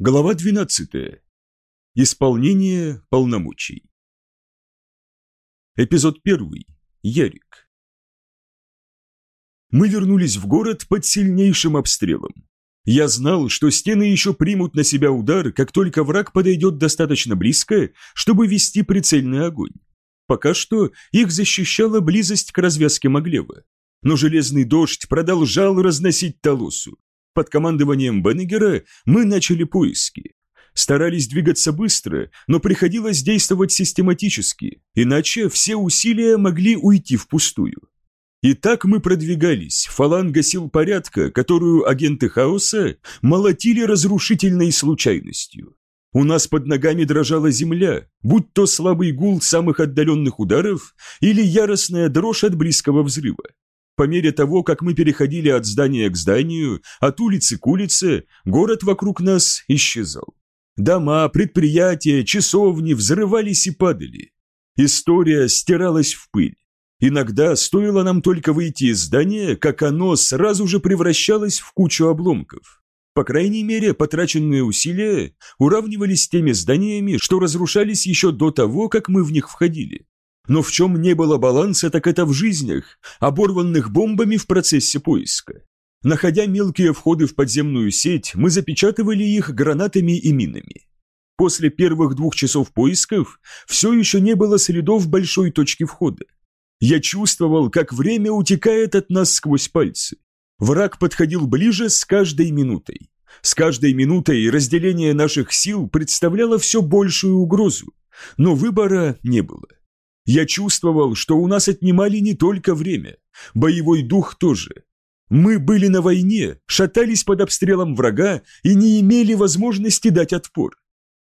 Глава 12. Исполнение полномочий. Эпизод 1. Ярик. Мы вернулись в город под сильнейшим обстрелом. Я знал, что стены еще примут на себя удар, как только враг подойдет достаточно близко, чтобы вести прицельный огонь. Пока что их защищала близость к развязке Маглева. Но железный дождь продолжал разносить Талосу. Под командованием Беннегера мы начали поиски. Старались двигаться быстро, но приходилось действовать систематически, иначе все усилия могли уйти впустую. И так мы продвигались, фаланга сил порядка, которую агенты хаоса молотили разрушительной случайностью. У нас под ногами дрожала земля, будь то слабый гул самых отдаленных ударов или яростная дрожь от близкого взрыва. По мере того, как мы переходили от здания к зданию, от улицы к улице, город вокруг нас исчезал. Дома, предприятия, часовни взрывались и падали. История стиралась в пыль. Иногда стоило нам только выйти из здания, как оно сразу же превращалось в кучу обломков. По крайней мере, потраченные усилия уравнивались с теми зданиями, что разрушались еще до того, как мы в них входили. Но в чем не было баланса, так это в жизнях, оборванных бомбами в процессе поиска. Находя мелкие входы в подземную сеть, мы запечатывали их гранатами и минами. После первых двух часов поисков все еще не было следов большой точки входа. Я чувствовал, как время утекает от нас сквозь пальцы. Враг подходил ближе с каждой минутой. С каждой минутой разделение наших сил представляло все большую угрозу, но выбора не было. Я чувствовал, что у нас отнимали не только время, боевой дух тоже. Мы были на войне, шатались под обстрелом врага и не имели возможности дать отпор.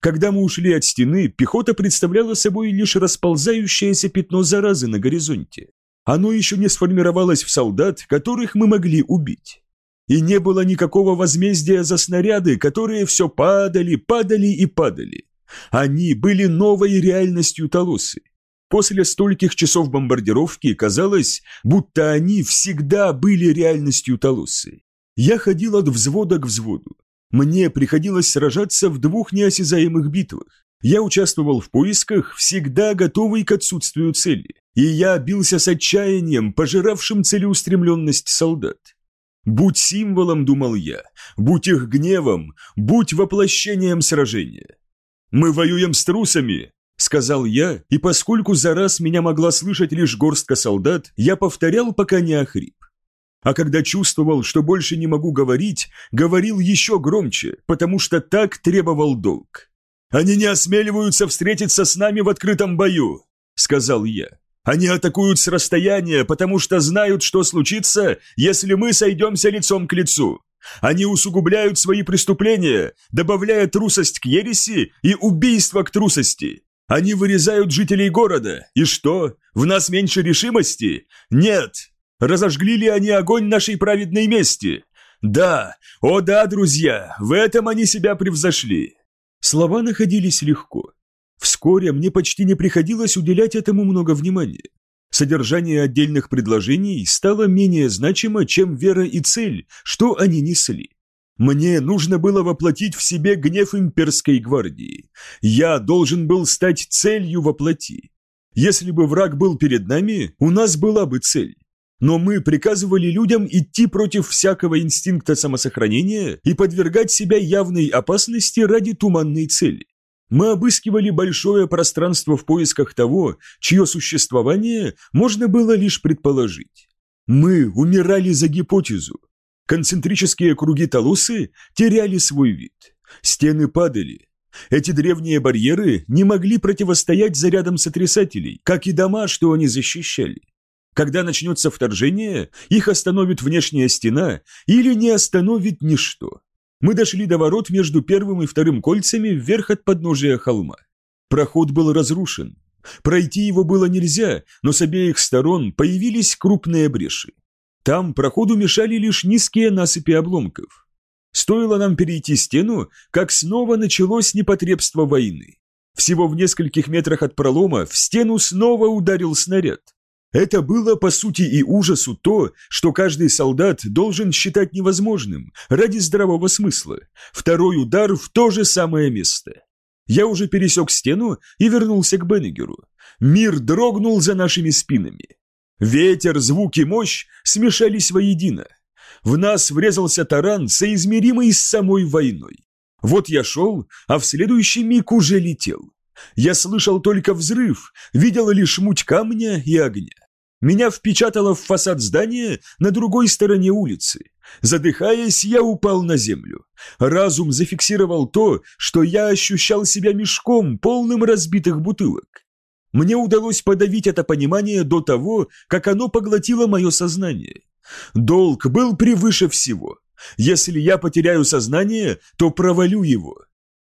Когда мы ушли от стены, пехота представляла собой лишь расползающееся пятно заразы на горизонте. Оно еще не сформировалось в солдат, которых мы могли убить. И не было никакого возмездия за снаряды, которые все падали, падали и падали. Они были новой реальностью Толосы. После стольких часов бомбардировки казалось, будто они всегда были реальностью Талусы. Я ходил от взвода к взводу. Мне приходилось сражаться в двух неосязаемых битвах. Я участвовал в поисках, всегда готовый к отсутствию цели. И я бился с отчаянием, пожиравшим целеустремленность солдат. Будь символом, думал я, будь их гневом, будь воплощением сражения. Мы воюем с трусами, Сказал я, и поскольку за раз меня могла слышать лишь горстка солдат, я повторял, пока не охрип. А когда чувствовал, что больше не могу говорить, говорил еще громче, потому что так требовал долг. «Они не осмеливаются встретиться с нами в открытом бою», — сказал я. «Они атакуют с расстояния, потому что знают, что случится, если мы сойдемся лицом к лицу. Они усугубляют свои преступления, добавляя трусость к ереси и убийство к трусости. Они вырезают жителей города. И что? В нас меньше решимости? Нет. Разожгли ли они огонь нашей праведной мести? Да. О да, друзья, в этом они себя превзошли. Слова находились легко. Вскоре мне почти не приходилось уделять этому много внимания. Содержание отдельных предложений стало менее значимо, чем вера и цель, что они несли. Мне нужно было воплотить в себе гнев имперской гвардии. Я должен был стать целью воплоти. Если бы враг был перед нами, у нас была бы цель. Но мы приказывали людям идти против всякого инстинкта самосохранения и подвергать себя явной опасности ради туманной цели. Мы обыскивали большое пространство в поисках того, чье существование можно было лишь предположить. Мы умирали за гипотезу, Концентрические круги Талусы теряли свой вид. Стены падали. Эти древние барьеры не могли противостоять зарядам сотрясателей, как и дома, что они защищали. Когда начнется вторжение, их остановит внешняя стена или не остановит ничто. Мы дошли до ворот между первым и вторым кольцами вверх от подножия холма. Проход был разрушен. Пройти его было нельзя, но с обеих сторон появились крупные бреши. Там проходу мешали лишь низкие насыпи обломков. Стоило нам перейти стену, как снова началось непотребство войны. Всего в нескольких метрах от пролома в стену снова ударил снаряд. Это было по сути и ужасу то, что каждый солдат должен считать невозможным ради здравого смысла. Второй удар в то же самое место. Я уже пересек стену и вернулся к Беннегеру. Мир дрогнул за нашими спинами. Ветер, звук и мощь смешались воедино. В нас врезался таран, соизмеримый с самой войной. Вот я шел, а в следующий миг уже летел. Я слышал только взрыв, видел лишь муть камня и огня. Меня впечатало в фасад здания на другой стороне улицы. Задыхаясь, я упал на землю. Разум зафиксировал то, что я ощущал себя мешком, полным разбитых бутылок. Мне удалось подавить это понимание до того, как оно поглотило мое сознание. Долг был превыше всего. Если я потеряю сознание, то провалю его.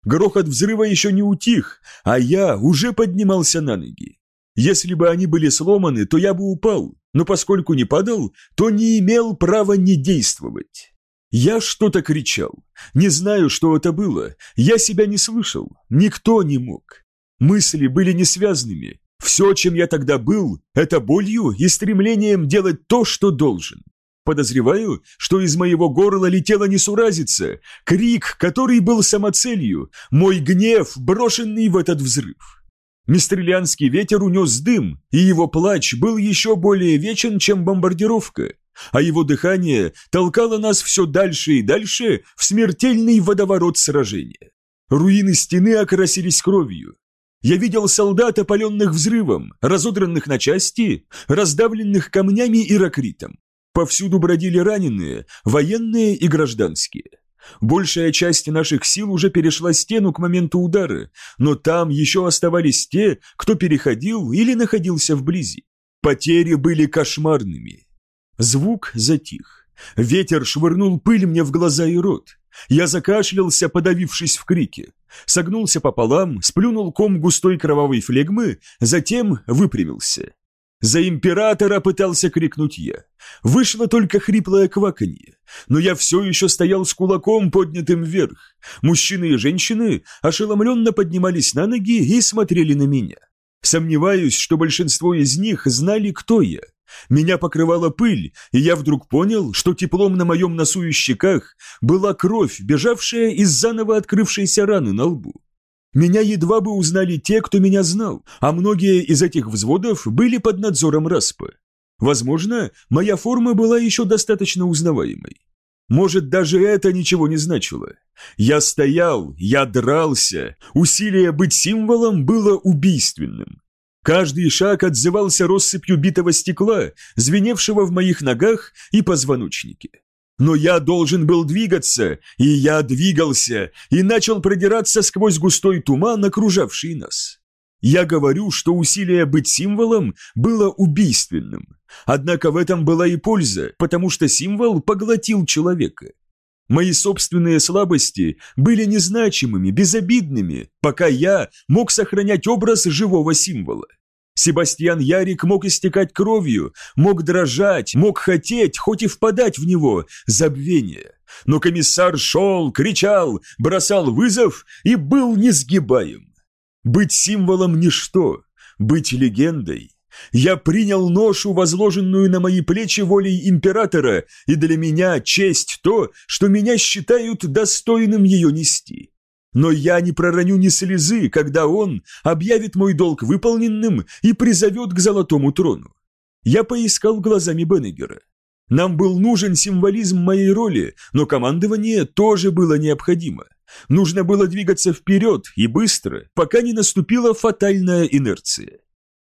Грохот взрыва еще не утих, а я уже поднимался на ноги. Если бы они были сломаны, то я бы упал, но поскольку не падал, то не имел права не действовать. Я что-то кричал. Не знаю, что это было. Я себя не слышал. Никто не мог. Мысли были несвязными. Все, чем я тогда был, это болью и стремлением делать то, что должен. Подозреваю, что из моего горла летела несуразица, крик, который был самоцелью, мой гнев, брошенный в этот взрыв. Мистрелянский ветер унес дым, и его плач был еще более вечен, чем бомбардировка, а его дыхание толкало нас все дальше и дальше в смертельный водоворот сражения. Руины стены окрасились кровью. Я видел солдат, опаленных взрывом, разодранных на части, раздавленных камнями и ракритом. Повсюду бродили раненые, военные и гражданские. Большая часть наших сил уже перешла стену к моменту удара, но там еще оставались те, кто переходил или находился вблизи. Потери были кошмарными. Звук затих. Ветер швырнул пыль мне в глаза и рот. Я закашлялся, подавившись в крике. Согнулся пополам, сплюнул ком густой кровавой флегмы, затем выпрямился. За императора пытался крикнуть я. Вышло только хриплое кваканье. Но я все еще стоял с кулаком, поднятым вверх. Мужчины и женщины ошеломленно поднимались на ноги и смотрели на меня. Сомневаюсь, что большинство из них знали, кто я. Меня покрывала пыль, и я вдруг понял, что теплом на моем носу и щеках была кровь, бежавшая из заново открывшейся раны на лбу. Меня едва бы узнали те, кто меня знал, а многие из этих взводов были под надзором Распа. Возможно, моя форма была еще достаточно узнаваемой. Может, даже это ничего не значило. Я стоял, я дрался, усилие быть символом было убийственным. Каждый шаг отзывался россыпью битого стекла, звеневшего в моих ногах и позвоночнике. Но я должен был двигаться, и я двигался, и начал продираться сквозь густой туман, окружавший нас. Я говорю, что усилие быть символом было убийственным. Однако в этом была и польза, потому что символ поглотил человека. Мои собственные слабости были незначимыми, безобидными, пока я мог сохранять образ живого символа. Себастьян Ярик мог истекать кровью, мог дрожать, мог хотеть, хоть и впадать в него, забвение. Но комиссар шел, кричал, бросал вызов и был несгибаем. Быть символом – ничто, быть легендой. Я принял ношу, возложенную на мои плечи волей императора, и для меня честь то, что меня считают достойным ее нести. Но я не пророню ни слезы, когда он объявит мой долг выполненным и призовет к золотому трону. Я поискал глазами Беннегера. Нам был нужен символизм моей роли, но командование тоже было необходимо. Нужно было двигаться вперед и быстро, пока не наступила фатальная инерция.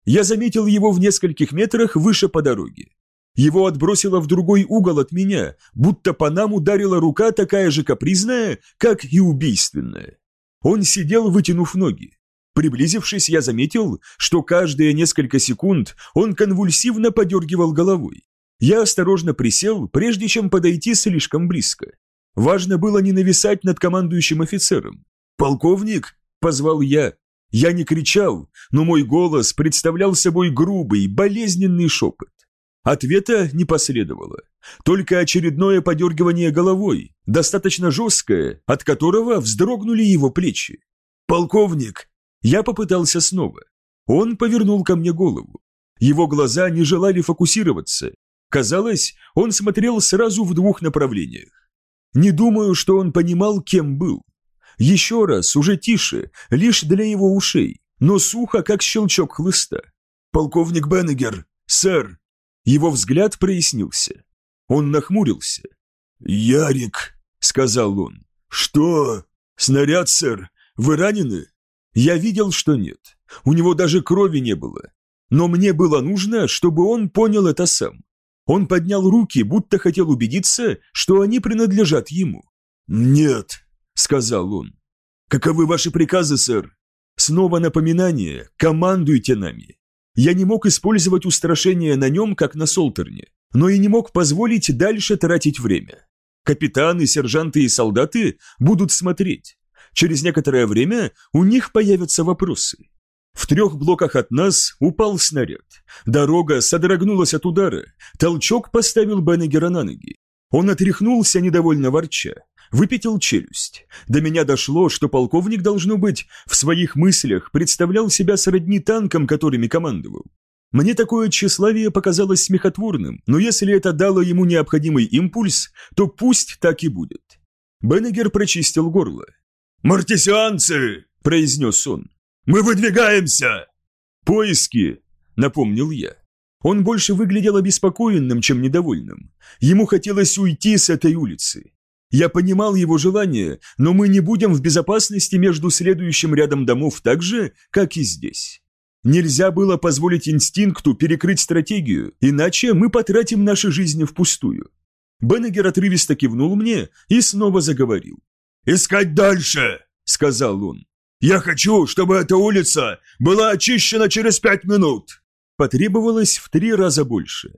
Я заметил его в нескольких метрах выше по дороге. Его отбросило в другой угол от меня, будто по нам ударила рука такая же капризная, как и убийственная. Он сидел, вытянув ноги. Приблизившись, я заметил, что каждые несколько секунд он конвульсивно подергивал головой. Я осторожно присел, прежде чем подойти слишком близко. Важно было не нависать над командующим офицером. «Полковник!» – позвал я. Я не кричал, но мой голос представлял собой грубый, болезненный шепот. Ответа не последовало. Только очередное подергивание головой, достаточно жесткое, от которого вздрогнули его плечи. «Полковник!» Я попытался снова. Он повернул ко мне голову. Его глаза не желали фокусироваться. Казалось, он смотрел сразу в двух направлениях. Не думаю, что он понимал, кем был. Еще раз, уже тише, лишь для его ушей, но сухо, как щелчок хлыста. «Полковник Беннегер, сэр!» Его взгляд прояснился. Он нахмурился. «Ярик», — сказал он. «Что? Снаряд, сэр? Вы ранены?» Я видел, что нет. У него даже крови не было. Но мне было нужно, чтобы он понял это сам. Он поднял руки, будто хотел убедиться, что они принадлежат ему. «Нет», — сказал он. «Каковы ваши приказы, сэр?» Снова напоминание «Командуйте нами». Я не мог использовать устрашение на нем, как на Солтерне, но и не мог позволить дальше тратить время. Капитаны, сержанты и солдаты будут смотреть. Через некоторое время у них появятся вопросы. В трех блоках от нас упал снаряд. Дорога содрогнулась от удара. Толчок поставил Беннегера на ноги. Он отряхнулся, недовольно ворча. Выпятил челюсть. До меня дошло, что полковник, должно быть, в своих мыслях представлял себя сродни танкам, которыми командовал. Мне такое тщеславие показалось смехотворным, но если это дало ему необходимый импульс, то пусть так и будет. Беннегер прочистил горло. «Мартисианцы!» – произнес он. «Мы выдвигаемся!» «Поиски!» – напомнил я. Он больше выглядел обеспокоенным, чем недовольным. Ему хотелось уйти с этой улицы. Я понимал его желание, но мы не будем в безопасности между следующим рядом домов так же, как и здесь. Нельзя было позволить инстинкту перекрыть стратегию, иначе мы потратим наши жизни впустую. Беннегер отрывисто кивнул мне и снова заговорил. «Искать дальше!» – сказал он. Я хочу, чтобы эта улица была очищена через пять минут!» Потребовалось в три раза больше.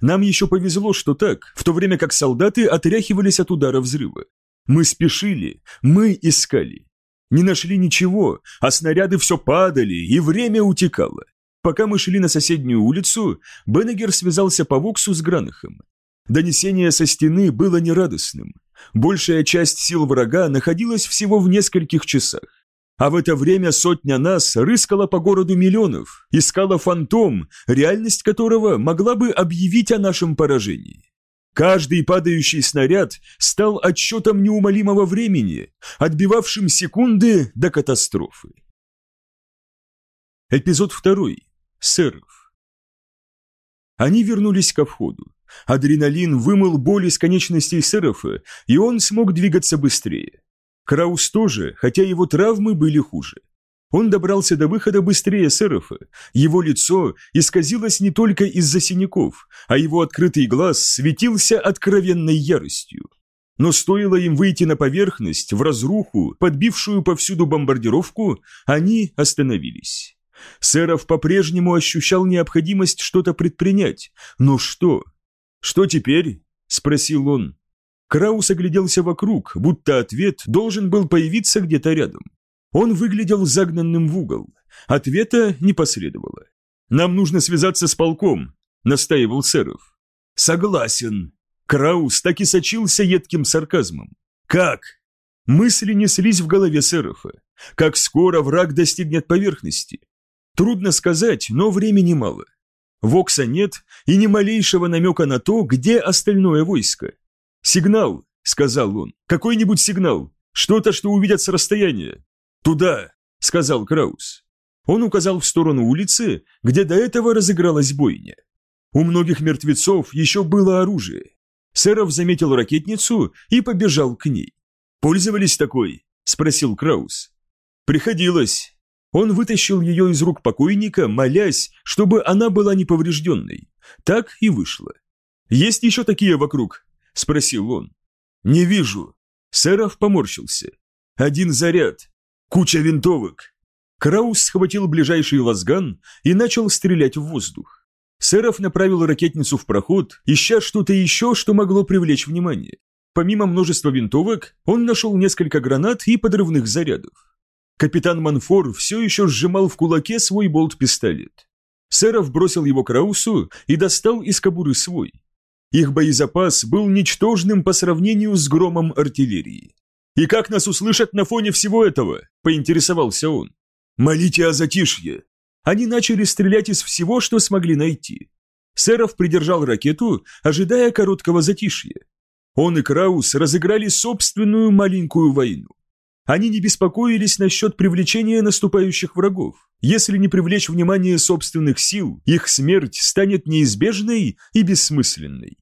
Нам еще повезло, что так, в то время как солдаты отряхивались от удара взрыва. Мы спешили, мы искали. Не нашли ничего, а снаряды все падали, и время утекало. Пока мы шли на соседнюю улицу, Беннегер связался по Воксу с Гранахом. Донесение со стены было нерадостным. Большая часть сил врага находилась всего в нескольких часах. А в это время сотня нас рыскала по городу миллионов, искала фантом, реальность которого могла бы объявить о нашем поражении. Каждый падающий снаряд стал отчетом неумолимого времени, отбивавшим секунды до катастрофы. Эпизод второй. Сэров. Они вернулись ко входу. Адреналин вымыл боль из конечностей Серафа, и он смог двигаться быстрее. Краус тоже, хотя его травмы были хуже. Он добрался до выхода быстрее Серафа. Его лицо исказилось не только из-за синяков, а его открытый глаз светился откровенной яростью. Но стоило им выйти на поверхность, в разруху, подбившую повсюду бомбардировку, они остановились. Сераф по-прежнему ощущал необходимость что-то предпринять. Но что? «Что теперь?» – спросил он. Краус огляделся вокруг, будто ответ должен был появиться где-то рядом. Он выглядел загнанным в угол. Ответа не последовало. «Нам нужно связаться с полком», — настаивал Серов. «Согласен». Краус так и сочился едким сарказмом. «Как?» Мысли неслись в голове Серофа. Как скоро враг достигнет поверхности? Трудно сказать, но времени мало. Вокса нет и ни малейшего намека на то, где остальное войско. «Сигнал!» — сказал он. «Какой-нибудь сигнал! Что-то, что увидят с расстояния!» «Туда!» — сказал Краус. Он указал в сторону улицы, где до этого разыгралась бойня. У многих мертвецов еще было оружие. Сэров заметил ракетницу и побежал к ней. «Пользовались такой?» – спросил Краус. «Приходилось». Он вытащил ее из рук покойника, молясь, чтобы она была неповрежденной. Так и вышло. «Есть еще такие вокруг?» – спросил он. «Не вижу». Сэров поморщился. «Один заряд. Куча винтовок». Краус схватил ближайший лазган и начал стрелять в воздух. Сэров направил ракетницу в проход, ища что-то еще, что могло привлечь внимание. Помимо множества винтовок, он нашел несколько гранат и подрывных зарядов. Капитан Манфор все еще сжимал в кулаке свой болт-пистолет. Сэров бросил его Краусу и достал из кобуры свой. Их боезапас был ничтожным по сравнению с громом артиллерии. «И как нас услышат на фоне всего этого?» – поинтересовался он. «Молите о затишье». Они начали стрелять из всего, что смогли найти. Серов придержал ракету, ожидая короткого затишья. Он и Краус разыграли собственную маленькую войну. Они не беспокоились насчет привлечения наступающих врагов. Если не привлечь внимание собственных сил, их смерть станет неизбежной и бессмысленной.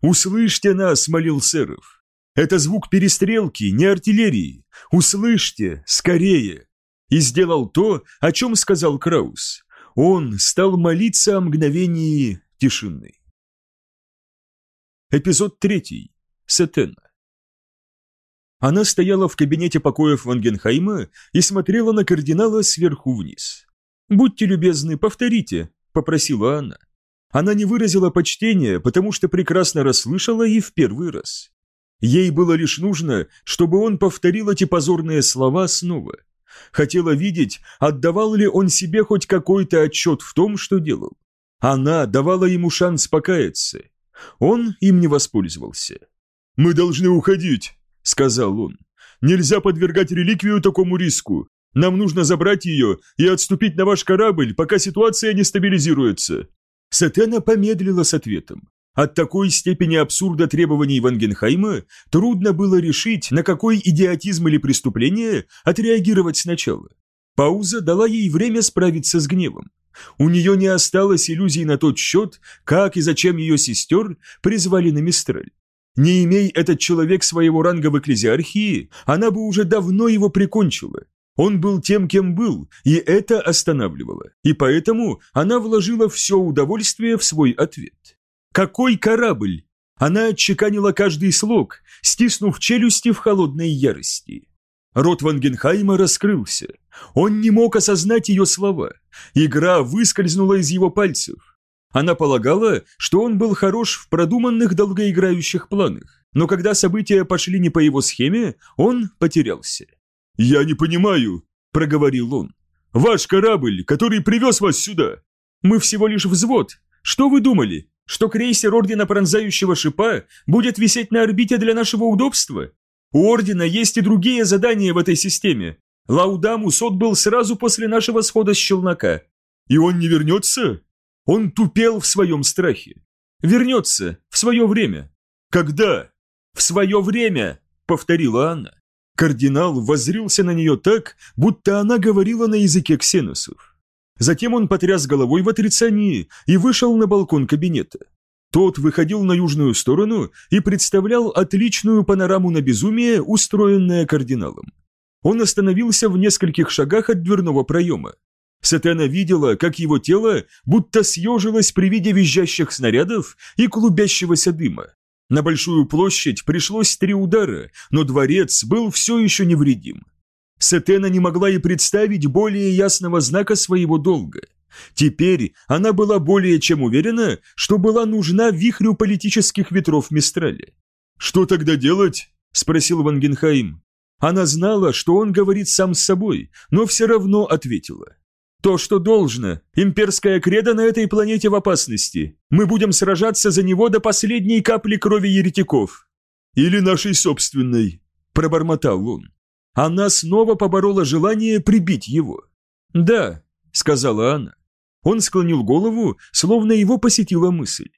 «Услышьте нас!» – молил Серов. «Это звук перестрелки, не артиллерии. Услышьте! Скорее!» И сделал то, о чем сказал Краус. Он стал молиться о мгновении тишины. Эпизод третий. Сетена. Она стояла в кабинете покоев Вангенхайма и смотрела на кардинала сверху вниз. «Будьте любезны, повторите», – попросила она. Она не выразила почтения, потому что прекрасно расслышала и в первый раз. Ей было лишь нужно, чтобы он повторил эти позорные слова снова. Хотела видеть, отдавал ли он себе хоть какой-то отчет в том, что делал. Она давала ему шанс покаяться. Он им не воспользовался. «Мы должны уходить», — сказал он. «Нельзя подвергать реликвию такому риску. Нам нужно забрать ее и отступить на ваш корабль, пока ситуация не стабилизируется». Сатена помедлила с ответом. От такой степени абсурда требований Вангенхайма трудно было решить, на какой идиотизм или преступление отреагировать сначала. Пауза дала ей время справиться с гневом. У нее не осталось иллюзий на тот счет, как и зачем ее сестер призвали на Мистраль. Не имей этот человек своего ранга в экклезиархии, она бы уже давно его прикончила. Он был тем, кем был, и это останавливало. И поэтому она вложила все удовольствие в свой ответ. «Какой корабль?» Она отчеканила каждый слог, стиснув челюсти в холодной ярости. Рот Вангенхайма раскрылся. Он не мог осознать ее слова. Игра выскользнула из его пальцев. Она полагала, что он был хорош в продуманных долгоиграющих планах, но когда события пошли не по его схеме, он потерялся. «Я не понимаю», – проговорил он. «Ваш корабль, который привез вас сюда. Мы всего лишь взвод. Что вы думали? Что крейсер Ордена Пронзающего Шипа будет висеть на орбите для нашего удобства? У Ордена есть и другие задания в этой системе. Лаудамус отбыл сразу после нашего схода с челнока. И он не вернется? Он тупел в своем страхе. Вернется в свое время. Когда? В свое время, повторила она. Кардинал воззрился на нее так, будто она говорила на языке ксеносов. Затем он потряс головой в отрицании и вышел на балкон кабинета. Тот выходил на южную сторону и представлял отличную панораму на безумие, устроенное кардиналом. Он остановился в нескольких шагах от дверного проема. Сатана видела, как его тело будто съежилось при виде визжащих снарядов и клубящегося дыма. На большую площадь пришлось три удара, но дворец был все еще невредим. Сатена не могла и представить более ясного знака своего долга. Теперь она была более чем уверена, что была нужна вихрю политических ветров Мистрали. «Что тогда делать?» – спросил Вангенхайм. Она знала, что он говорит сам с собой, но все равно ответила. То, что должно. Имперская кредо на этой планете в опасности. Мы будем сражаться за него до последней капли крови еретиков. Или нашей собственной, пробормотал он. Она снова поборола желание прибить его. Да, сказала она. Он склонил голову, словно его посетила мысль.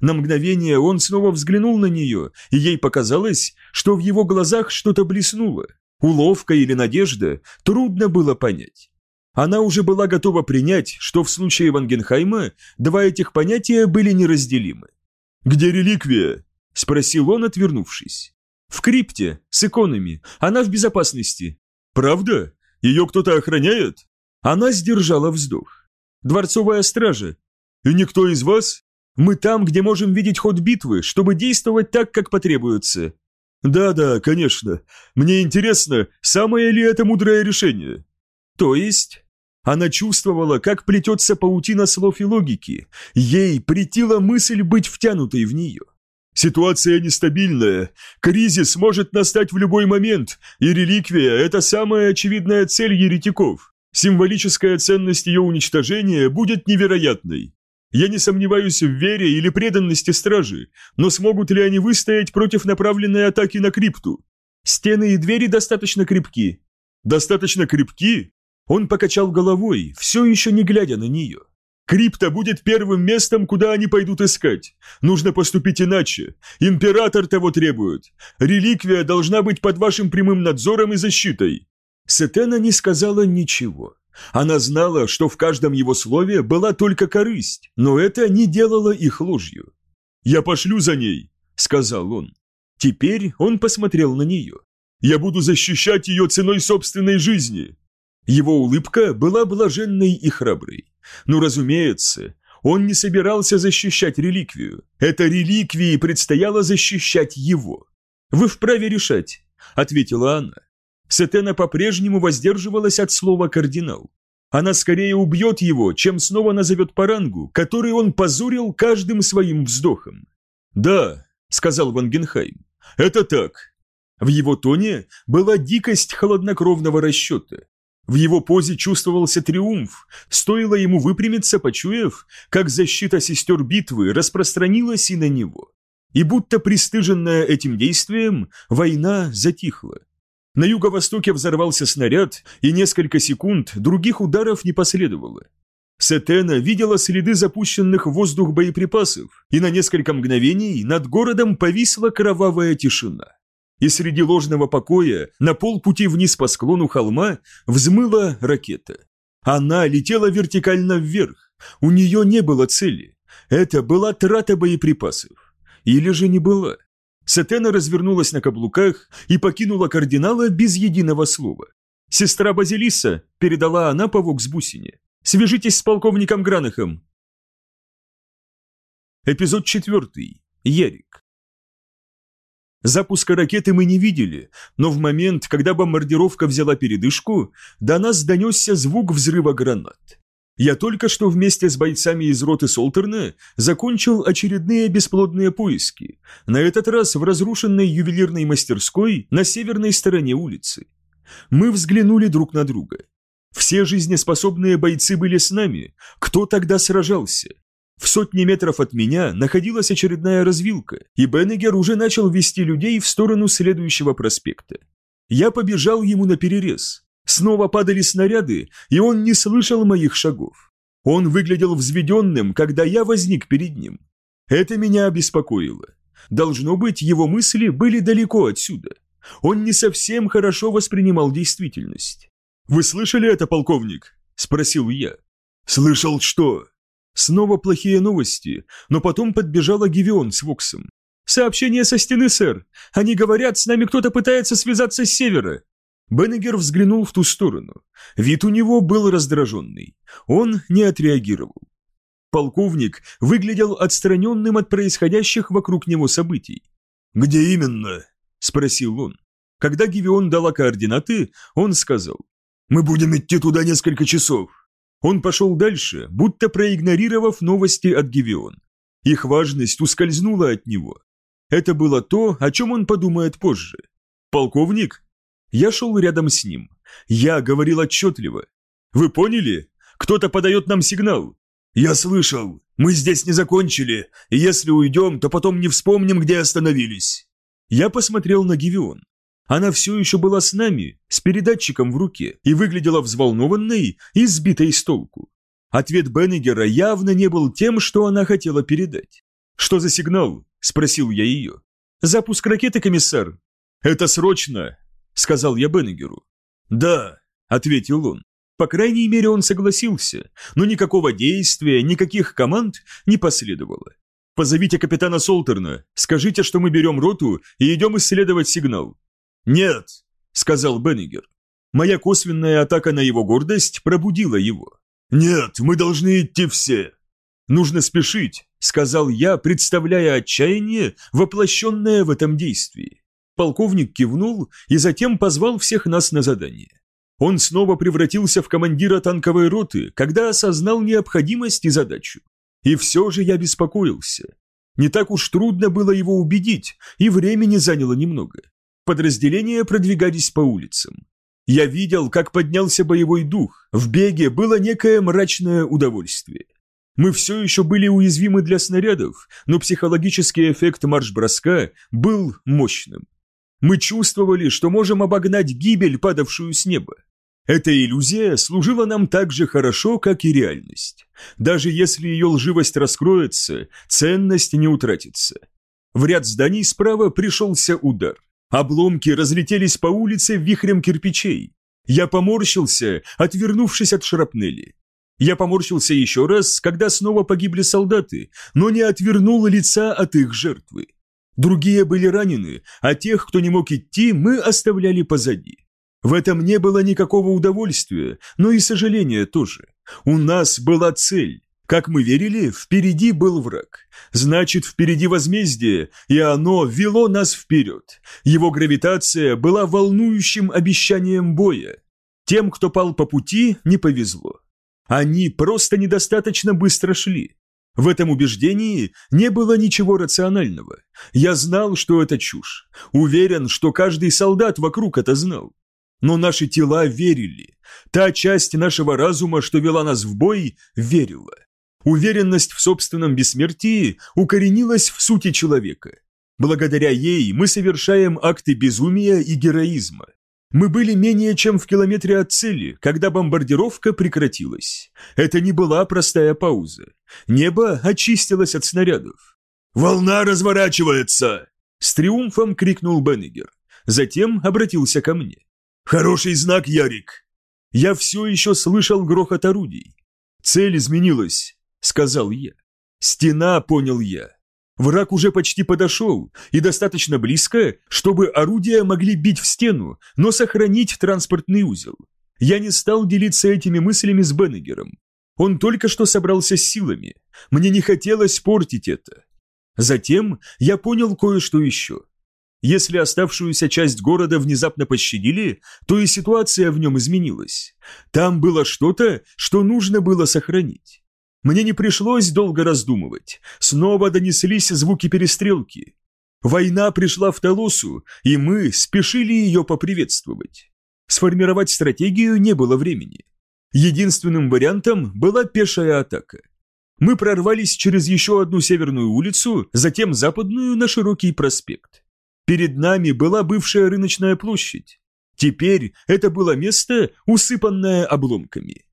На мгновение он снова взглянул на нее, и ей показалось, что в его глазах что-то блеснуло. Уловка или надежда, трудно было понять. Она уже была готова принять, что в случае Вангенхайма два этих понятия были неразделимы. «Где реликвия?» – спросил он, отвернувшись. «В крипте, с иконами. Она в безопасности». «Правда? Ее кто-то охраняет?» Она сдержала вздох. «Дворцовая стража. И никто из вас? Мы там, где можем видеть ход битвы, чтобы действовать так, как потребуется». «Да-да, конечно. Мне интересно, самое ли это мудрое решение?» «То есть?» Она чувствовала, как плетется паутина слов и логики. Ей претила мысль быть втянутой в нее. Ситуация нестабильная, кризис может настать в любой момент, и реликвия – это самая очевидная цель еретиков. Символическая ценность ее уничтожения будет невероятной. Я не сомневаюсь в вере или преданности стражи, но смогут ли они выстоять против направленной атаки на крипту? Стены и двери достаточно крепки. Достаточно крепки? Он покачал головой, все еще не глядя на нее. Крипта будет первым местом, куда они пойдут искать. Нужно поступить иначе. Император того требует. Реликвия должна быть под вашим прямым надзором и защитой. Сетена не сказала ничего. Она знала, что в каждом его слове была только корысть, но это не делало их ложью. «Я пошлю за ней», — сказал он. Теперь он посмотрел на нее. «Я буду защищать ее ценой собственной жизни». Его улыбка была блаженной и храброй. Но, разумеется, он не собирался защищать реликвию. Это реликвии предстояло защищать его. «Вы вправе решать», — ответила она. Сетена по-прежнему воздерживалась от слова «кардинал». Она скорее убьет его, чем снова назовет по рангу, который он позорил каждым своим вздохом. «Да», — сказал Вангенхайм, — «это так». В его тоне была дикость холоднокровного расчета. В его позе чувствовался триумф, стоило ему выпрямиться, почуяв, как защита сестер битвы распространилась и на него. И будто пристыженная этим действием, война затихла. На юго-востоке взорвался снаряд, и несколько секунд других ударов не последовало. Сетена видела следы запущенных в воздух боеприпасов, и на несколько мгновений над городом повисла кровавая тишина. И среди ложного покоя на полпути вниз по склону холма взмыла ракета. Она летела вертикально вверх, у нее не было цели. Это была трата боеприпасов. Или же не была. Сатена развернулась на каблуках и покинула кардинала без единого слова. «Сестра Базилиса», — передала она по Воксбусине, — «свяжитесь с полковником Гранахом». Эпизод четвертый. Ярик. Запуска ракеты мы не видели, но в момент, когда бомбардировка взяла передышку, до нас донесся звук взрыва гранат. Я только что вместе с бойцами из роты Солтерна закончил очередные бесплодные поиски, на этот раз в разрушенной ювелирной мастерской на северной стороне улицы. Мы взглянули друг на друга. Все жизнеспособные бойцы были с нами. Кто тогда сражался? В сотни метров от меня находилась очередная развилка, и Беннегер уже начал вести людей в сторону следующего проспекта. Я побежал ему на перерез, Снова падали снаряды, и он не слышал моих шагов. Он выглядел взведенным, когда я возник перед ним. Это меня обеспокоило. Должно быть, его мысли были далеко отсюда. Он не совсем хорошо воспринимал действительность. «Вы слышали это, полковник?» – спросил я. «Слышал что?» Снова плохие новости, но потом подбежала Гивион с Воксом. «Сообщение со стены, сэр. Они говорят, с нами кто-то пытается связаться с севера. Беннегер взглянул в ту сторону. Вид у него был раздраженный. Он не отреагировал. Полковник выглядел отстраненным от происходящих вокруг него событий. «Где именно?» – спросил он. Когда Гивион дала координаты, он сказал, «Мы будем идти туда несколько часов». Он пошел дальше, будто проигнорировав новости от Гивион. Их важность ускользнула от него. Это было то, о чем он подумает позже. «Полковник?» Я шел рядом с ним. Я говорил отчетливо. «Вы поняли? Кто-то подает нам сигнал». «Я слышал. Мы здесь не закончили, если уйдем, то потом не вспомним, где остановились». Я посмотрел на Гивион. Она все еще была с нами, с передатчиком в руке, и выглядела взволнованной и сбитой с толку. Ответ Беннегера явно не был тем, что она хотела передать. «Что за сигнал?» – спросил я ее. «Запуск ракеты, комиссар». «Это срочно!» сказал я Беннегеру. «Да», — ответил он. По крайней мере, он согласился, но никакого действия, никаких команд не последовало. «Позовите капитана Солтерна, скажите, что мы берем роту и идем исследовать сигнал». «Нет», — сказал Беннигер. Моя косвенная атака на его гордость пробудила его. «Нет, мы должны идти все». «Нужно спешить», — сказал я, представляя отчаяние, воплощенное в этом действии. Полковник кивнул и затем позвал всех нас на задание. Он снова превратился в командира танковой роты, когда осознал необходимость и задачу. И все же я беспокоился. Не так уж трудно было его убедить, и времени заняло немного. Подразделения продвигались по улицам. Я видел, как поднялся боевой дух, в беге было некое мрачное удовольствие. Мы все еще были уязвимы для снарядов, но психологический эффект марш-броска был мощным. Мы чувствовали, что можем обогнать гибель, падавшую с неба. Эта иллюзия служила нам так же хорошо, как и реальность. Даже если ее лживость раскроется, ценность не утратится. В ряд зданий справа пришелся удар. Обломки разлетелись по улице вихрем кирпичей. Я поморщился, отвернувшись от шрапнели. Я поморщился еще раз, когда снова погибли солдаты, но не отвернул лица от их жертвы. Другие были ранены, а тех, кто не мог идти, мы оставляли позади. В этом не было никакого удовольствия, но и сожаления тоже. У нас была цель. Как мы верили, впереди был враг. Значит, впереди возмездие, и оно вело нас вперед. Его гравитация была волнующим обещанием боя. Тем, кто пал по пути, не повезло. Они просто недостаточно быстро шли. В этом убеждении не было ничего рационального. Я знал, что это чушь. Уверен, что каждый солдат вокруг это знал. Но наши тела верили. Та часть нашего разума, что вела нас в бой, верила. Уверенность в собственном бессмертии укоренилась в сути человека. Благодаря ей мы совершаем акты безумия и героизма. Мы были менее чем в километре от цели, когда бомбардировка прекратилась. Это не была простая пауза. Небо очистилось от снарядов. «Волна разворачивается!» С триумфом крикнул Беннегер. Затем обратился ко мне. «Хороший знак, Ярик!» Я все еще слышал грохот орудий. «Цель изменилась», — сказал я. «Стена», — понял я. Враг уже почти подошел, и достаточно близко, чтобы орудия могли бить в стену, но сохранить транспортный узел. Я не стал делиться этими мыслями с Беннегером. Он только что собрался с силами. Мне не хотелось портить это. Затем я понял кое-что еще. Если оставшуюся часть города внезапно пощадили, то и ситуация в нем изменилась. Там было что-то, что нужно было сохранить. Мне не пришлось долго раздумывать. Снова донеслись звуки перестрелки. Война пришла в Толосу, и мы спешили ее поприветствовать. Сформировать стратегию не было времени. Единственным вариантом была пешая атака. Мы прорвались через еще одну северную улицу, затем западную на широкий проспект. Перед нами была бывшая рыночная площадь. Теперь это было место, усыпанное обломками.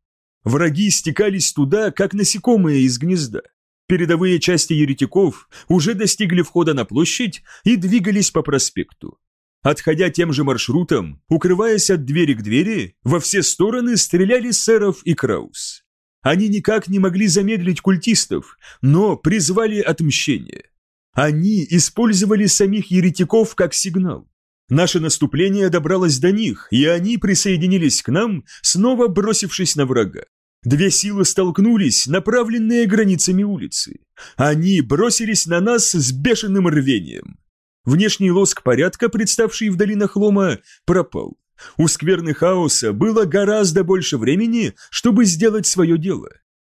Враги стекались туда, как насекомые из гнезда. Передовые части еретиков уже достигли входа на площадь и двигались по проспекту. Отходя тем же маршрутом, укрываясь от двери к двери, во все стороны стреляли Сэров и Краус. Они никак не могли замедлить культистов, но призвали отмщение. Они использовали самих еретиков как сигнал. Наше наступление добралось до них, и они присоединились к нам, снова бросившись на врага. Две силы столкнулись, направленные границами улицы. Они бросились на нас с бешеным рвением. Внешний лоск порядка, представший в долинах лома, пропал. У скверны хаоса было гораздо больше времени, чтобы сделать свое дело.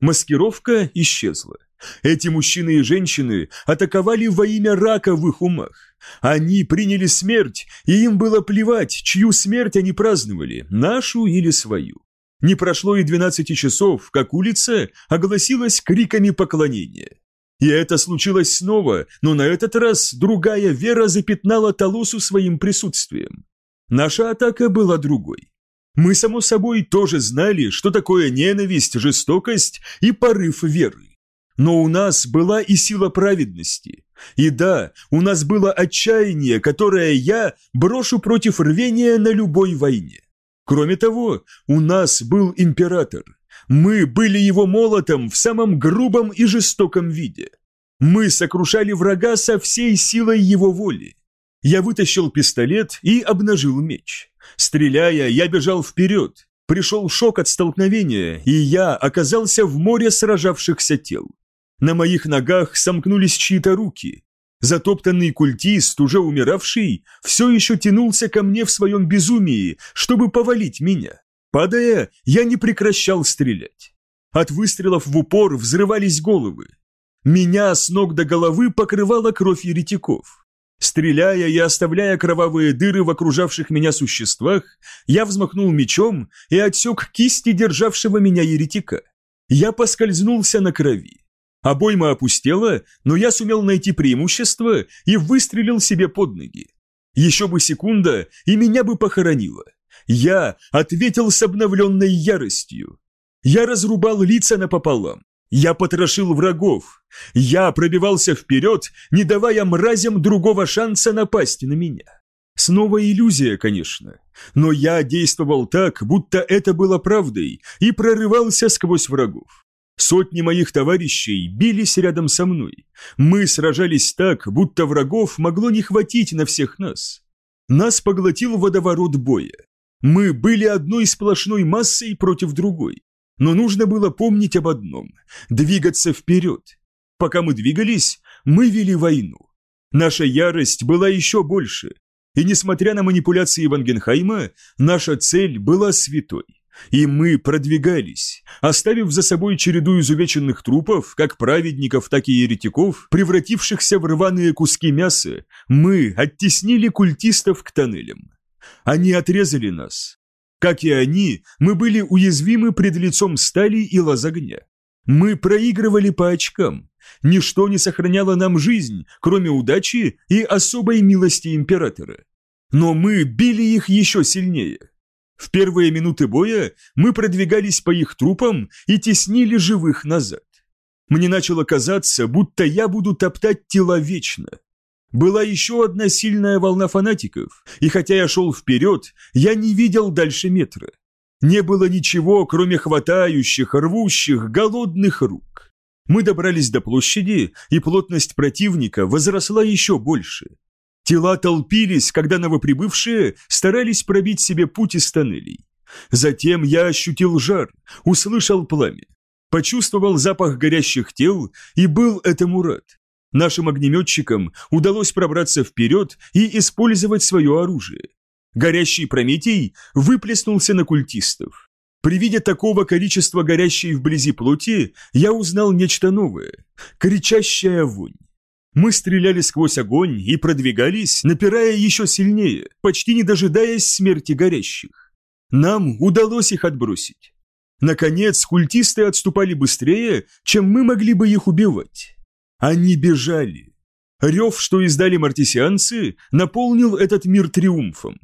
Маскировка исчезла. Эти мужчины и женщины атаковали во имя рака в их умах. Они приняли смерть, и им было плевать, чью смерть они праздновали, нашу или свою. Не прошло и 12 часов, как улица огласилась криками поклонения. И это случилось снова, но на этот раз другая вера запятнала Талусу своим присутствием. Наша атака была другой. Мы, само собой, тоже знали, что такое ненависть, жестокость и порыв веры. Но у нас была и сила праведности. И да, у нас было отчаяние, которое я брошу против рвения на любой войне. Кроме того, у нас был император. Мы были его молотом в самом грубом и жестоком виде. Мы сокрушали врага со всей силой его воли. Я вытащил пистолет и обнажил меч. Стреляя, я бежал вперед. Пришел шок от столкновения, и я оказался в море сражавшихся тел. На моих ногах сомкнулись чьи-то руки. Затоптанный культист, уже умиравший, все еще тянулся ко мне в своем безумии, чтобы повалить меня. Падая, я не прекращал стрелять. От выстрелов в упор взрывались головы. Меня с ног до головы покрывала кровь еретиков. Стреляя и оставляя кровавые дыры в окружавших меня существах, я взмахнул мечом и отсек кисти державшего меня еретика. Я поскользнулся на крови. Обойма опустела, но я сумел найти преимущество и выстрелил себе под ноги. Еще бы секунда, и меня бы похоронило. Я ответил с обновленной яростью. Я разрубал лица напополам. Я потрошил врагов. Я пробивался вперед, не давая мразям другого шанса напасть на меня. Снова иллюзия, конечно. Но я действовал так, будто это было правдой, и прорывался сквозь врагов. Сотни моих товарищей бились рядом со мной. Мы сражались так, будто врагов могло не хватить на всех нас. Нас поглотил водоворот боя. Мы были одной сплошной массой против другой. Но нужно было помнить об одном – двигаться вперед. Пока мы двигались, мы вели войну. Наша ярость была еще больше. И несмотря на манипуляции Вангенхайма, наша цель была святой. И мы продвигались, оставив за собой череду изувеченных трупов, как праведников, так и еретиков, превратившихся в рваные куски мяса, мы оттеснили культистов к тоннелям. Они отрезали нас. Как и они, мы были уязвимы пред лицом стали и лаз огня. Мы проигрывали по очкам. Ничто не сохраняло нам жизнь, кроме удачи и особой милости императора. Но мы били их еще сильнее. В первые минуты боя мы продвигались по их трупам и теснили живых назад. Мне начало казаться, будто я буду топтать тела вечно. Была еще одна сильная волна фанатиков, и хотя я шел вперед, я не видел дальше метра. Не было ничего, кроме хватающих, рвущих, голодных рук. Мы добрались до площади, и плотность противника возросла еще больше. Тела толпились, когда новоприбывшие старались пробить себе путь из тоннелей. Затем я ощутил жар, услышал пламя, почувствовал запах горящих тел и был этому рад. Нашим огнеметчикам удалось пробраться вперед и использовать свое оружие. Горящий Прометей выплеснулся на культистов. При виде такого количества горящей вблизи плоти я узнал нечто новое – кричащая вонь. Мы стреляли сквозь огонь и продвигались, напирая еще сильнее, почти не дожидаясь смерти горящих. Нам удалось их отбросить. Наконец, культисты отступали быстрее, чем мы могли бы их убивать. Они бежали. Рев, что издали мартисианцы, наполнил этот мир триумфом.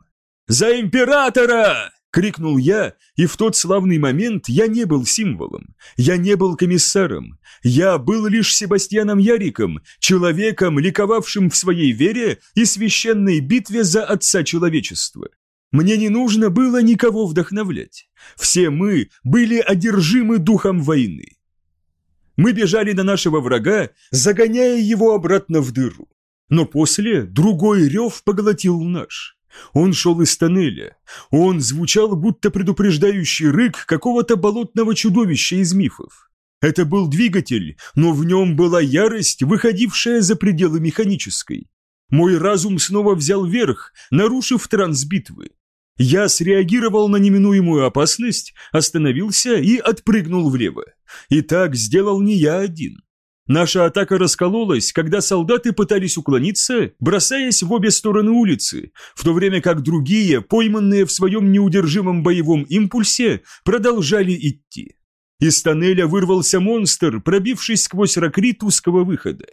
«За императора!» – крикнул я, и в тот славный момент я не был символом, я не был комиссаром, я был лишь Себастьяном Яриком, человеком, ликовавшим в своей вере и священной битве за Отца Человечества. Мне не нужно было никого вдохновлять. Все мы были одержимы духом войны. Мы бежали на нашего врага, загоняя его обратно в дыру. Но после другой рев поглотил наш. Он шел из тоннеля. Он звучал, будто предупреждающий рык какого-то болотного чудовища из мифов. Это был двигатель, но в нем была ярость, выходившая за пределы механической. Мой разум снова взял верх, нарушив транс битвы. Я среагировал на неминуемую опасность, остановился и отпрыгнул влево. И так сделал не я один. Наша атака раскололась, когда солдаты пытались уклониться, бросаясь в обе стороны улицы, в то время как другие, пойманные в своем неудержимом боевом импульсе, продолжали идти. Из тоннеля вырвался монстр, пробившись сквозь ракрит узкого выхода.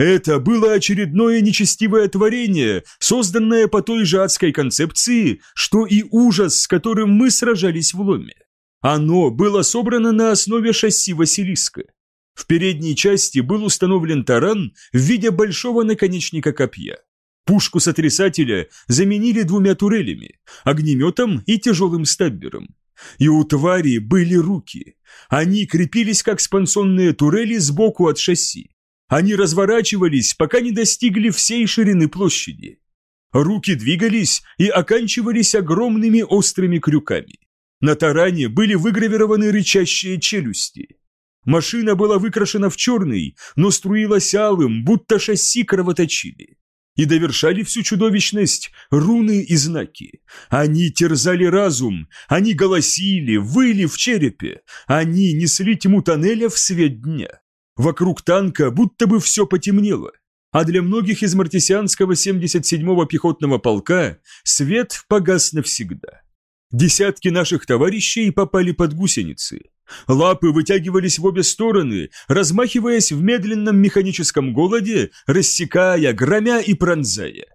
Это было очередное нечестивое творение, созданное по той же адской концепции, что и ужас, с которым мы сражались в ломе. Оно было собрано на основе шасси Василиска. В передней части был установлен таран в виде большого наконечника копья. Пушку сотрясателя заменили двумя турелями, огнеметом и тяжелым стаббером. И у твари были руки. Они крепились, как спансонные турели сбоку от шасси. Они разворачивались, пока не достигли всей ширины площади. Руки двигались и оканчивались огромными острыми крюками. На таране были выгравированы рычащие челюсти. Машина была выкрашена в черный, но струилась алым, будто шасси кровоточили. И довершали всю чудовищность руны и знаки. Они терзали разум, они голосили, выли в черепе, они несли тьму тоннеля в свет дня. Вокруг танка будто бы все потемнело, а для многих из мартисианского 77-го пехотного полка свет погас навсегда. Десятки наших товарищей попали под гусеницы. Лапы вытягивались в обе стороны, размахиваясь в медленном механическом голоде, рассекая, громя и пронзая.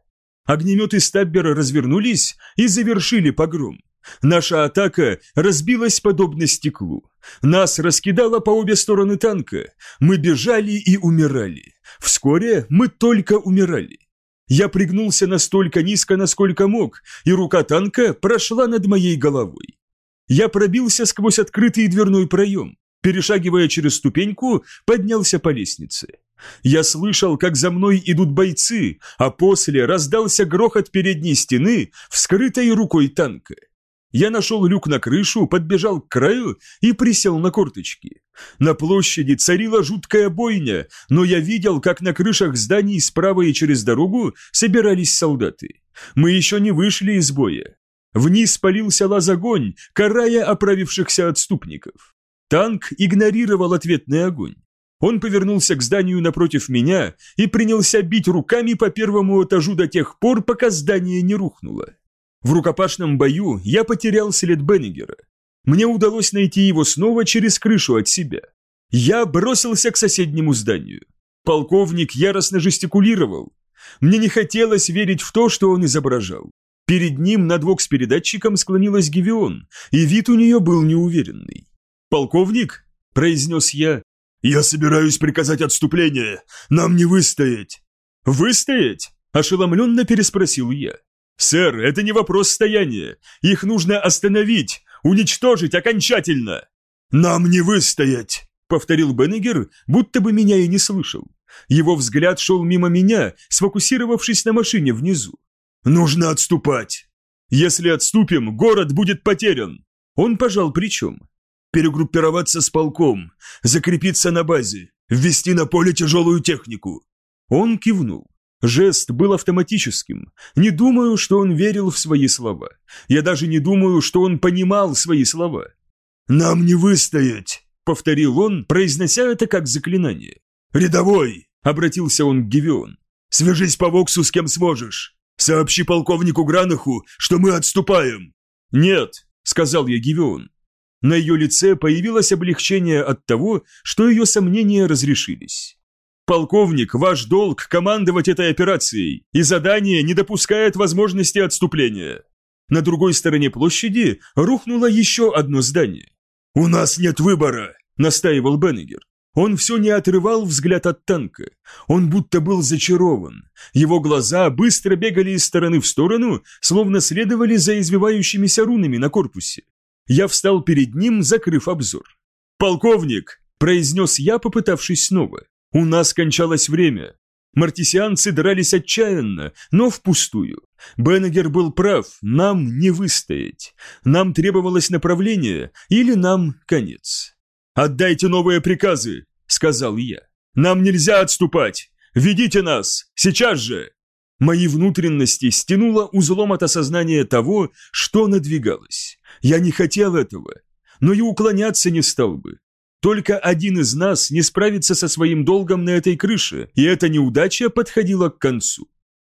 Огнеметы Стаббера развернулись и завершили погром. Наша атака разбилась подобно стеклу. Нас раскидало по обе стороны танка. Мы бежали и умирали. Вскоре мы только умирали. Я пригнулся настолько низко, насколько мог, и рука танка прошла над моей головой. Я пробился сквозь открытый дверной проем. Перешагивая через ступеньку, поднялся по лестнице. Я слышал, как за мной идут бойцы, а после раздался грохот передней стены, вскрытой рукой танка. Я нашел люк на крышу, подбежал к краю и присел на корточки. На площади царила жуткая бойня, но я видел, как на крышах зданий справа и через дорогу собирались солдаты. Мы еще не вышли из боя. Вниз полился лаз огонь, карая оправившихся отступников. Танк игнорировал ответный огонь. Он повернулся к зданию напротив меня и принялся бить руками по первому этажу до тех пор, пока здание не рухнуло. В рукопашном бою я потерял след Беннигера. Мне удалось найти его снова через крышу от себя. Я бросился к соседнему зданию. Полковник яростно жестикулировал. Мне не хотелось верить в то, что он изображал. Перед ним над вокс-передатчиком склонилась Гивион, и вид у нее был неуверенный. «Полковник?» – произнес я. «Я собираюсь приказать отступление. Нам не выстоять». «Выстоять?» – ошеломленно переспросил я. «Сэр, это не вопрос стояния. Их нужно остановить, уничтожить окончательно!» «Нам не выстоять!» — повторил Беннегер, будто бы меня и не слышал. Его взгляд шел мимо меня, сфокусировавшись на машине внизу. «Нужно отступать!» «Если отступим, город будет потерян!» Он пожал плечом. «Перегруппироваться с полком, закрепиться на базе, ввести на поле тяжелую технику!» Он кивнул. Жест был автоматическим. Не думаю, что он верил в свои слова. Я даже не думаю, что он понимал свои слова. «Нам не выстоять», — повторил он, произнося это как заклинание. «Рядовой», — обратился он к Гивион, — «свяжись по Воксу с кем сможешь. Сообщи полковнику Гранаху, что мы отступаем». «Нет», — сказал я Гивион. На ее лице появилось облегчение от того, что ее сомнения разрешились. Полковник, ваш долг командовать этой операцией, и задание не допускает возможности отступления. На другой стороне площади рухнуло еще одно здание. «У нас нет выбора», – настаивал Беннегер. Он все не отрывал взгляд от танка. Он будто был зачарован. Его глаза быстро бегали из стороны в сторону, словно следовали за извивающимися рунами на корпусе. Я встал перед ним, закрыв обзор. «Полковник!» – произнес я, попытавшись снова. У нас кончалось время. Мартисианцы дрались отчаянно, но впустую. Беннегер был прав, нам не выстоять. Нам требовалось направление или нам конец. «Отдайте новые приказы», — сказал я. «Нам нельзя отступать! Ведите нас! Сейчас же!» Мои внутренности стянуло узлом от осознания того, что надвигалось. Я не хотел этого, но и уклоняться не стал бы. Только один из нас не справится со своим долгом на этой крыше, и эта неудача подходила к концу.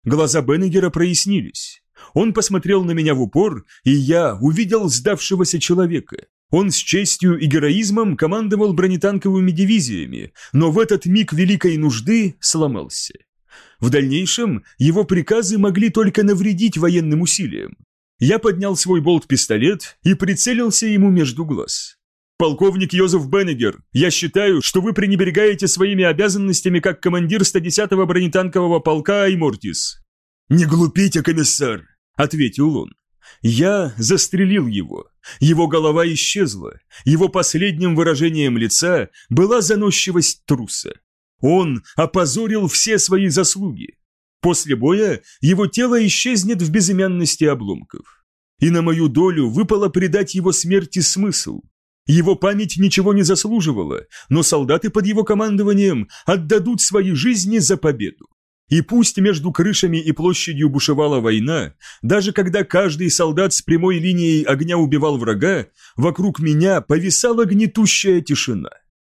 Глаза Беннегера прояснились. Он посмотрел на меня в упор, и я увидел сдавшегося человека. Он с честью и героизмом командовал бронетанковыми дивизиями, но в этот миг великой нужды сломался. В дальнейшем его приказы могли только навредить военным усилиям. Я поднял свой болт-пистолет и прицелился ему между глаз. «Полковник Йозеф Беннегер, я считаю, что вы пренебрегаете своими обязанностями как командир 110-го бронетанкового полка Аймортис». «Не глупите, комиссар», — ответил он. Я застрелил его. Его голова исчезла. Его последним выражением лица была заносчивость труса. Он опозорил все свои заслуги. После боя его тело исчезнет в безымянности обломков. И на мою долю выпало придать его смерти смысл, его память ничего не заслуживала, но солдаты под его командованием отдадут свои жизни за победу. И пусть между крышами и площадью бушевала война, даже когда каждый солдат с прямой линией огня убивал врага, вокруг меня повисала гнетущая тишина.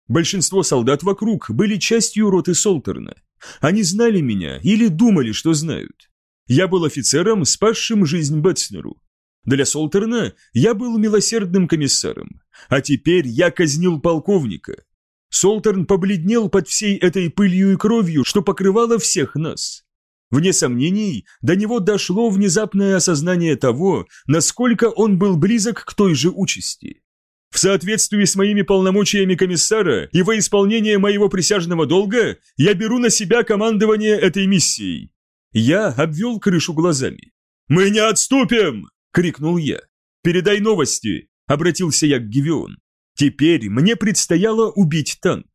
Большинство солдат вокруг были частью роты Солтерна. Они знали меня или думали, что знают. Я был офицером, спасшим жизнь Бетснеру. Для Солтерна я был милосердным комиссаром, а теперь я казнил полковника. Солтерн побледнел под всей этой пылью и кровью, что покрывало всех нас. Вне сомнений, до него дошло внезапное осознание того, насколько он был близок к той же участи. В соответствии с моими полномочиями комиссара и во исполнение моего присяжного долга, я беру на себя командование этой миссией. Я обвел крышу глазами. «Мы не отступим!» – крикнул я. «Передай новости!» – обратился я к Гивион. Теперь мне предстояло убить танк.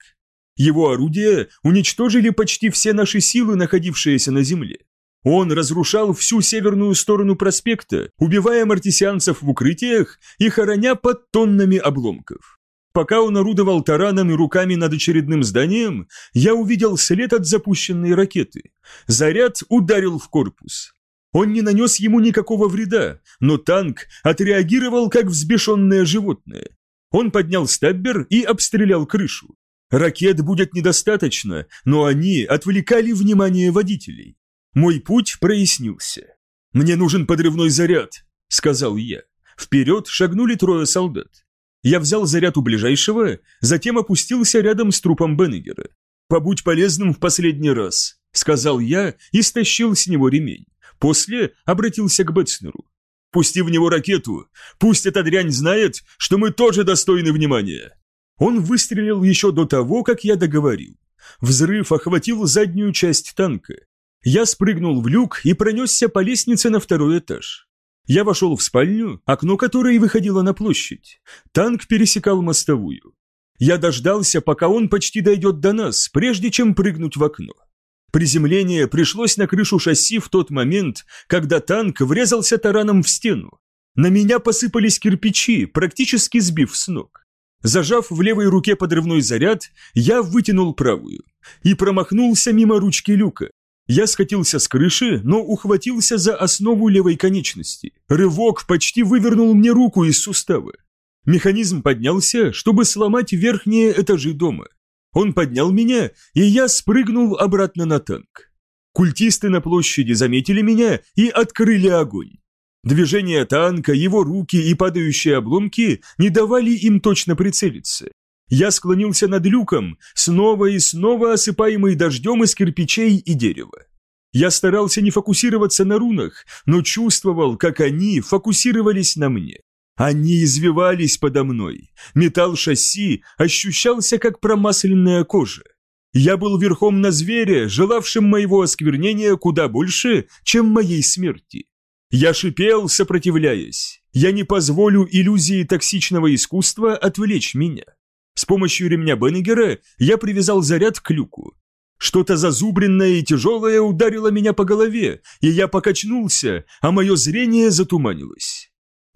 Его орудия уничтожили почти все наши силы, находившиеся на земле. Он разрушал всю северную сторону проспекта, убивая мартисианцев в укрытиях и хороня под тоннами обломков. Пока он орудовал тараном и руками над очередным зданием, я увидел след от запущенной ракеты. Заряд ударил в корпус. Он не нанес ему никакого вреда, но танк отреагировал как взбешенное животное. Он поднял стаббер и обстрелял крышу. Ракет будет недостаточно, но они отвлекали внимание водителей. Мой путь прояснился. «Мне нужен подрывной заряд», — сказал я. Вперед шагнули трое солдат. Я взял заряд у ближайшего, затем опустился рядом с трупом Беннегера. «Побудь полезным в последний раз», — сказал я и стащил с него ремень. После обратился к Бетснеру. «Пусти в него ракету. Пусть эта дрянь знает, что мы тоже достойны внимания». Он выстрелил еще до того, как я договорил. Взрыв охватил заднюю часть танка. Я спрыгнул в люк и пронесся по лестнице на второй этаж. Я вошел в спальню, окно которой выходило на площадь. Танк пересекал мостовую. Я дождался, пока он почти дойдет до нас, прежде чем прыгнуть в окно. Приземление пришлось на крышу шасси в тот момент, когда танк врезался тараном в стену. На меня посыпались кирпичи, практически сбив с ног. Зажав в левой руке подрывной заряд, я вытянул правую и промахнулся мимо ручки люка. Я скатился с крыши, но ухватился за основу левой конечности. Рывок почти вывернул мне руку из сустава. Механизм поднялся, чтобы сломать верхние этажи дома. Он поднял меня, и я спрыгнул обратно на танк. Культисты на площади заметили меня и открыли огонь. Движение танка, его руки и падающие обломки не давали им точно прицелиться. Я склонился над люком, снова и снова осыпаемый дождем из кирпичей и дерева. Я старался не фокусироваться на рунах, но чувствовал, как они фокусировались на мне. Они извивались подо мной. Металл шасси ощущался, как промасленная кожа. Я был верхом на звере, желавшем моего осквернения куда больше, чем моей смерти. Я шипел, сопротивляясь. Я не позволю иллюзии токсичного искусства отвлечь меня. С помощью ремня Беннегера я привязал заряд к люку. Что-то зазубренное и тяжелое ударило меня по голове, и я покачнулся, а мое зрение затуманилось.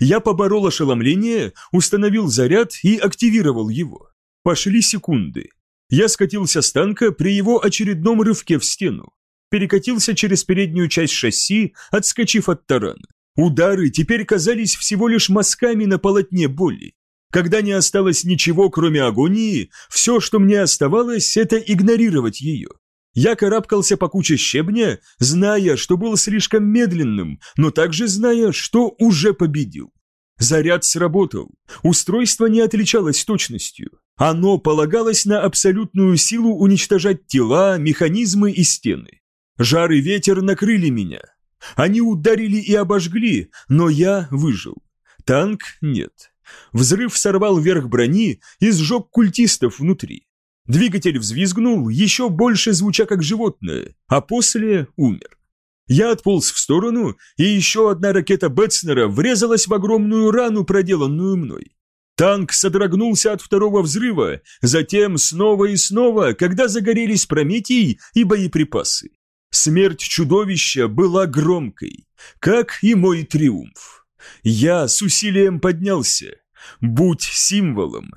Я поборол ошеломление, установил заряд и активировал его. Пошли секунды. Я скатился с танка при его очередном рывке в стену перекатился через переднюю часть шасси, отскочив от тарана. Удары теперь казались всего лишь мазками на полотне боли. Когда не осталось ничего, кроме агонии, все, что мне оставалось, это игнорировать ее. Я карабкался по куче щебня, зная, что был слишком медленным, но также зная, что уже победил. Заряд сработал. Устройство не отличалось точностью. Оно полагалось на абсолютную силу уничтожать тела, механизмы и стены. Жар и ветер накрыли меня. Они ударили и обожгли, но я выжил. Танк нет. Взрыв сорвал верх брони и сжег культистов внутри. Двигатель взвизгнул, еще больше звуча как животное, а после умер. Я отполз в сторону, и еще одна ракета Бетснера врезалась в огромную рану, проделанную мной. Танк содрогнулся от второго взрыва, затем снова и снова, когда загорелись Прометий и боеприпасы. Смерть чудовища была громкой, как и мой триумф. Я с усилием поднялся. Будь символом.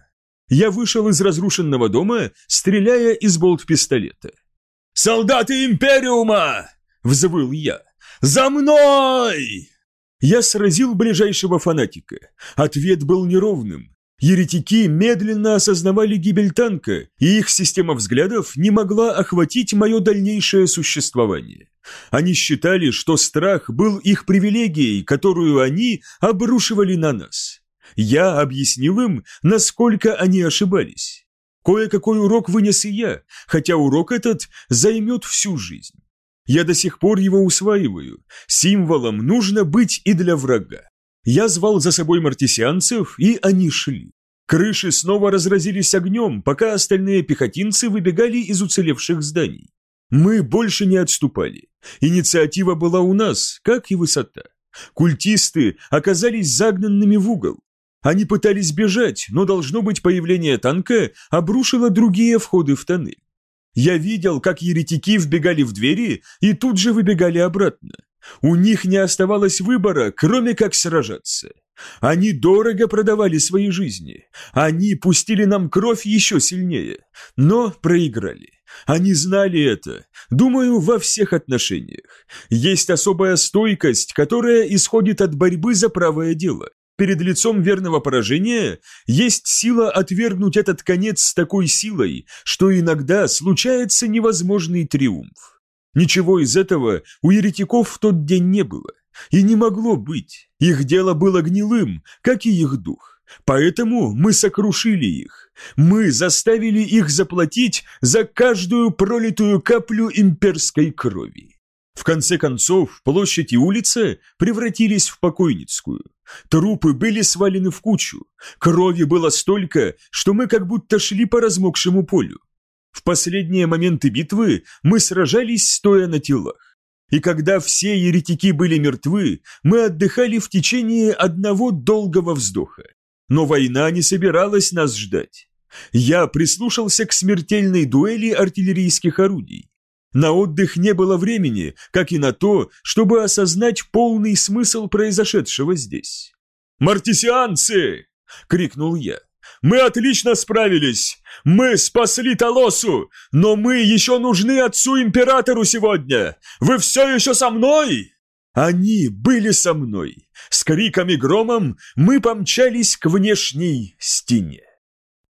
Я вышел из разрушенного дома, стреляя из болт-пистолета. «Солдаты Империума!» – взвыл я. «За мной!» Я сразил ближайшего фанатика. Ответ был неровным. Еретики медленно осознавали гибель танка, и их система взглядов не могла охватить мое дальнейшее существование. Они считали, что страх был их привилегией, которую они обрушивали на нас. Я объяснил им, насколько они ошибались. Кое-какой урок вынес и я, хотя урок этот займет всю жизнь. Я до сих пор его усваиваю. Символом нужно быть и для врага. Я звал за собой мартисианцев, и они шли. Крыши снова разразились огнем, пока остальные пехотинцы выбегали из уцелевших зданий. Мы больше не отступали. Инициатива была у нас, как и высота. Культисты оказались загнанными в угол. Они пытались бежать, но, должно быть, появление танка обрушило другие входы в тоннель. Я видел, как еретики вбегали в двери и тут же выбегали обратно. У них не оставалось выбора, кроме как сражаться. Они дорого продавали свои жизни. Они пустили нам кровь еще сильнее, но проиграли. Они знали это, думаю, во всех отношениях. Есть особая стойкость, которая исходит от борьбы за правое дело. Перед лицом верного поражения есть сила отвергнуть этот конец с такой силой, что иногда случается невозможный триумф. Ничего из этого у еретиков в тот день не было. И не могло быть. Их дело было гнилым, как и их дух. Поэтому мы сокрушили их. Мы заставили их заплатить за каждую пролитую каплю имперской крови. В конце концов, площадь и улица превратились в покойницкую. Трупы были свалены в кучу. Крови было столько, что мы как будто шли по размокшему полю. В последние моменты битвы мы сражались, стоя на телах. И когда все еретики были мертвы, мы отдыхали в течение одного долгого вздоха. Но война не собиралась нас ждать. Я прислушался к смертельной дуэли артиллерийских орудий. На отдых не было времени, как и на то, чтобы осознать полный смысл произошедшего здесь. «Мартисианцы!» — крикнул я. «Мы отлично справились! Мы спасли Толосу, но мы еще нужны отцу-императору сегодня! Вы все еще со мной?» Они были со мной. С криками громом мы помчались к внешней стене.